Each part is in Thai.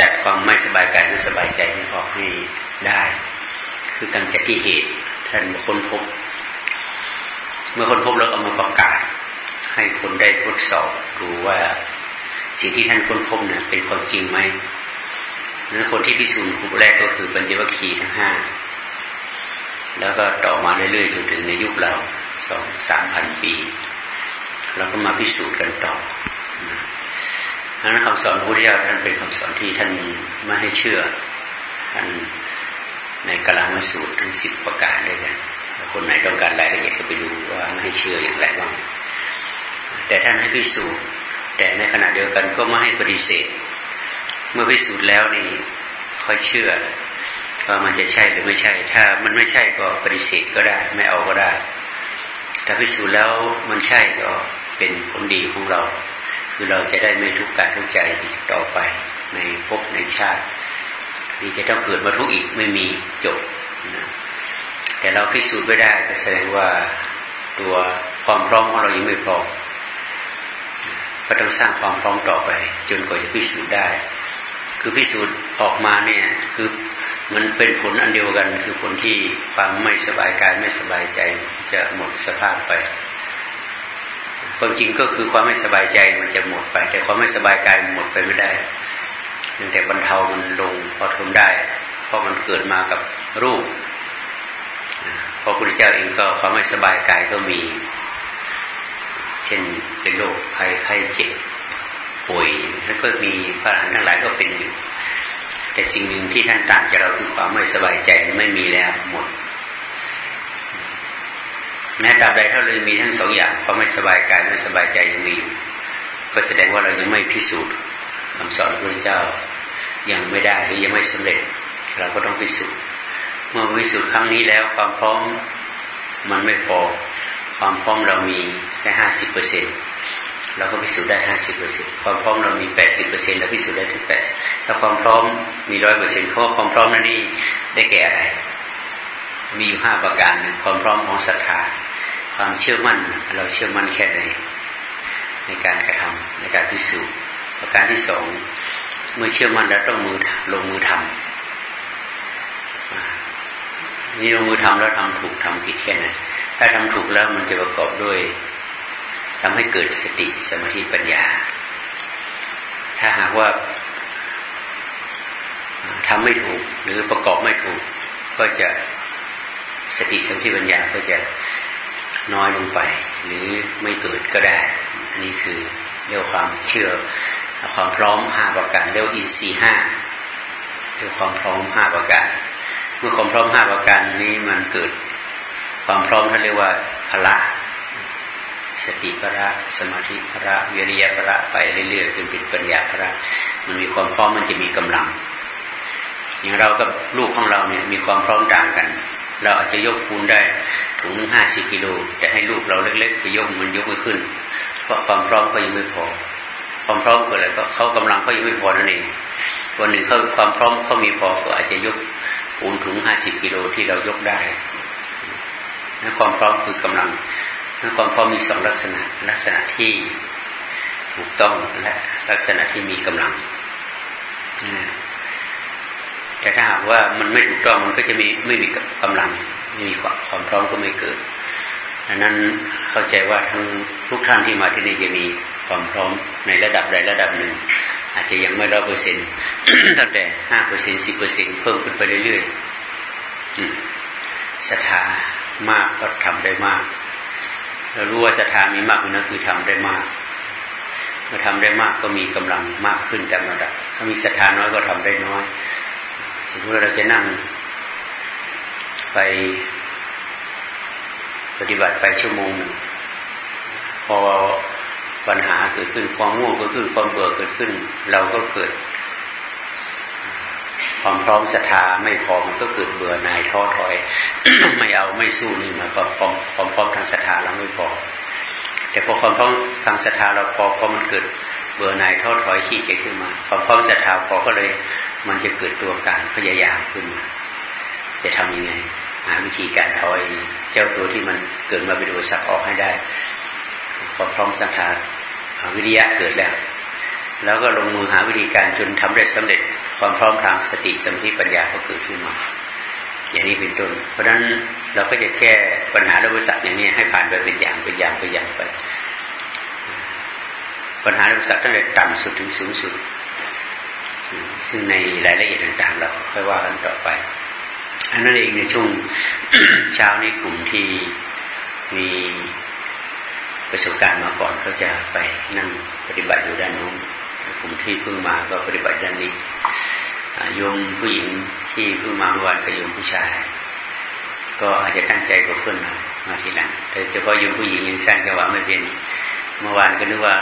จัดความไม่สบายกายไม่สบายใจนี้ออกให้ได้ คือกำจัดที่เหตุท่านค้นพบ เมื่อค้นพบแล้วเอามาประกาศ ให้คนได้ทดสอบดูว่าสิ่งที่ท่านค้นพบเนี่ยเป็นความจริงไหมนั้นคนที่พิสูจน์กลุ่มแรกก็คือปัญญวัคคีย์ทั้งห้าแล้วก็ต่อมาเรื่อยๆจนถึงในยุคเราสองสามพันปี เราก็มาพิสูจน์กันต่อ ดังนั้นคำสอนพระพุทธเจ้าท่านเป็นคำสอนที่ท่านไม่ให้เชื่อท่านในกลางมสูตรทั้งสิบประการด้วยกันคนไหนต้องการรายละเอียดก็ไปดูว่าไม่ให้เชื่ออย่างไรบ้างแต่ท่านให้พิสูจน์แต่ในขณะเดียวกันก็ไม่ให้ปฏิเสธ เมื่อพิสูจน์แล้วนี่ค่อยเชื่อว่ามันจะใช่หรือไม่ใช่ ถ้ามันไม่ใช่ก็ปฏิเสธก็ได้ ไม่เอาก็ได้ ถ้าพิสูจน์แล้วมันใช่ก็เป็นผลดีของเรา คือเราจะได้ไม่ทุกข์กายทุกข์ใจต่อไป ในภพในชาตินี่จะต้องเกิดมาทุกข์อีกไม่มีจบนะแต่เราพิสูจน์ไม่ได้ก็แสดงว่าตัวความพร้อมของเรายังไม่พร้อมก็ต้องสร้างความพร้อมต่อไป จนกว่าจะพิสูจน์ได้ คือพิสูจน์ออกมาเนี่ยคือมันเป็นผลอันเดียวกัน คือผลที่ความไม่สบายกายไม่สบายใจจะหมดสภาพไป ความจริงก็คือความไม่สบายใจมันจะหมดไป แต่ความไม่สบายกายหมดไปไม่ได้แต่บรรเทามันลงพอทนได้ เพราะมันเกิดมากับรูปพระพุทธเจ้าเองก็ความไม่สบายกายก็มี เช่นเป็นโรคภัยไข้เจ็บป่วยแล้วก็มีพระอรหันต์ทั้งหลายก็เป็นอยู่แต่สิ่งหนึ่งที่ท่านต่างจากเราคือความไม่สบายใจไม่มีแล้วหมด แม้ตราบใดถ้าเรามีทั้งสองอย่างความไม่สบายกายไม่สบายใจยังมีก็แสดงว่าเรายังไม่พิสูจน์คำสอนพระเจ้ายังไม่ได้หรือยังไม่สำเร็จ เราก็ต้องพิสูจน์เมื่อพิสูจน์ครั้งนี้แล้วความพร้อมมันไม่พอ ความพร้อมเรามีแค่ห้าสิบเปอร์เซ็นต์เราก็พิสูจน์ได้ห้าสิบเปอร์เซ็นต์ความพร้อมเรามีแปดสิบเปอร์เซ็นต์เราพิสูจน์ได้ถึงแปดถ้าความพร้อมมีร้อยเปอร์เซ็นต์เพราะความพร้อมนั้นนี่ได้แก่อะไรมีอยู่ห้าประการความพร้อมของศรัทธา ความเชื่อมั่น เราเชื่อมั่นแค่ไหนในการกระทำในการพิสูจน์ประการที่สองเมื่อเชื่อมั่นแล้วต้องมือลงมือทำนี่ลงมือทำแล้วทำถูกทำผิดแค่ไหนถ้าทำถูกแล้วมันจะประกอบด้วยทำให้เกิดสติสมาธิปัญญา ถ้าหากว่าทำไม่ถูกหรือประกอบไม่ถูก ก็จะสติสมาธิปัญญาก็จะ น้อยลงไป หรือไม่เกิดก็ได้อันนี้คือเรียกความเชื่อความพร้อมห้าประการเรียกอินทรีห้าเรียกความพร้อมห้าประการ เมื่อความพร้อมห้าประการนี้มันเกิด ความพร้อมท่านเรียกว่าพละ สติพระสมาธิพระวิริยะพระไปเรื่อยๆจนเป็นปัญญาพระมันมีความพร้อมมันจะมีกำลัง อย่างเรากับลูกของเราเนี่ยมีความพร้อมต่างกัน เราอาจจะยกคูณได้ ถุงห้าสิบกิโลแต่ให้ลูกเราเล็กๆไปยกมันยกไม่ขึ้น เพราะความพร้อมก็ยังไม่พอ ความพร้อมเกิดอะไรก็เขากำลังเขายังไม่พอนั่นเองวันหนึ่งเขาความพร้อมเขามีพอก็อาจจะยกคูณถุงห้าสิบกิโลที่เรายกได้นะความพร้อมคือกำลังนะความพร้อมมีสองลักษณะลักษณะที่ถูกต้องและลักษณะที่มีกำลังนะแต่ถ้าหากว่ามันไม่ถูกต้องมันก็จะมีไม่มีกำลังไม่มีความ ความพร้อมก็ไม่เกิดดังนั้นเข้าใจว่าทั้งทุกท่านที่มาที่นี่จะมีความพร้อมในระดับใดระดับหนึ่ง อาจจะยังไม่ร้อยเปอร์เซ็นต์ตั้งแต่ห้าเปอร์เซ็นสิบเปอร์เซ็นเพิ่มขึ้นไปเรื่อยๆศรัทธามากก็ทำได้มากเรารู้ว่าศรัทธามีมากนั่นคือทำได้มากเมื่อทำได้มากก็มีกำลังมากขึ้นตามระดับ ถ้ามีศรัทธาน้อยก็ทำได้น้อยสมมติเราจะนั่งไป ปฏิบัติไปชั่วโมงพอปัญหาเกิดขึ้นความง่วงก็ขึ้นความเบื่อเกิดขึ้น เราก็เกิด ความพร้อมศรัทธาไม่พอมันก็เกิดเบื่อหน่ายท้อถอย ไม่เอาไม่สู้นี่มาความพร้อมความพร้อมทางศรัทธาเราไม่พอ แต่พอความพร้อมทางศรัทธาเราพอพอมันเกิดเบื่อหน่ายท้อถอยขี้เกียจขึ้นมาความพร้อมศรัทธาพอก็เลย มันจะเกิดตัวการพยายามขึ้นมาจะทำยังไง หาวิธีการถอยเจ้าตัวที่มันเกิดมาเป็นอุปสรรคออกให้ได้ความพร้อมศรัทธาวิริยะเกิดแล้ว แล้วก็ลงมือหาวิธีการจนทำเร็จสำเร็จความพร้อมทางสติสมาธิปัญญาก็เกิดขึ้นมา อย่างนี้เป็นต้น เพราะฉะนั้นเราก็จะแก้ปัญหาและบริษัทอย่างนี้ให้ผ่านไปเป็นอย่างเป็นอย่างเป็นอย่างไป ปัญหาและบริษัทตั้งแต่ต่ำสุดถึงสูงสุดซึ่งในรายละเอียดต่างๆ เราค่อยว่ากันต่อไป นนั้นเองในช่วงเช้านี้กลุ่มที่มีประสบการณ์มาก่อนก็จะไปนั่งปฏิบัติอยู่ด้านนู้นกลุ่มที่เพิ่งมาก็ปฏิบัติด้านนี้โยมผู้หญิงที่เพิ่งมาเมื่อวานกับโยมผู้ชาย ก็อาจจะตั้งใจกับเพื่อนมามาทีหลังแต่เฉพาะโยมผู้หญิงยังสร้างจังหวะไม่เป็นเมื่อวานก็นึกว่า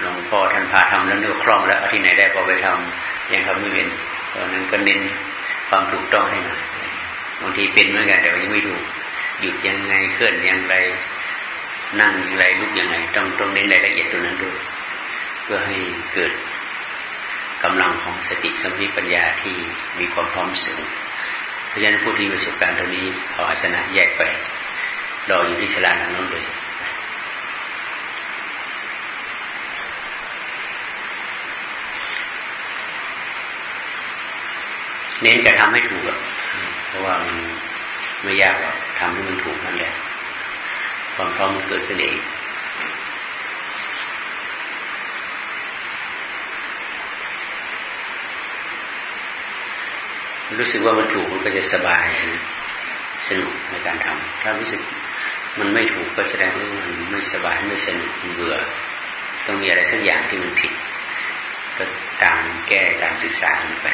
หลวงพ่อท่านพาทำแล้วนึกคล่องแล้วที่ไหนได้พอไปทำยังทำไม่เป็นตอนนั้นก็เน้นความถูกต้องให้หน่อยางทีเป็นเหมือนกันแต่ว่ายังไม่ถูกหยุดยังไงเคลื่อนยังไรนั่งย่างไรลุกย่างไรต้องต้องเน้นรายละเอียดตรงนั้นด้วยเพื่อให้เกิดกำลังของสติสัมาธิปัญญาที่มีความพร้อมสูงเพราะฉะนั้นผู้ที่มีประสบการณ์ตรงนี้ขออาสนะแยกไปรออยู่ที่สลาทางนั้นเลยเน้นจะทำให้ถูก เพราะว่ามันไม่ยากหรอกทำให้มันถูกนั่นแหละความพร้อมมันเกิดขึ้นเองรู้สึกว่ามันถูกมันก็จะสบายสนุกในการทำถ้ารู้สึกมันไม่ถูกก็แสดงว่ามันไม่สบายไม่สนุกเบื่อ ต้องมีอะไรสักอย่างที่มันผิด ก็ตามแก้ตามศึกษาไป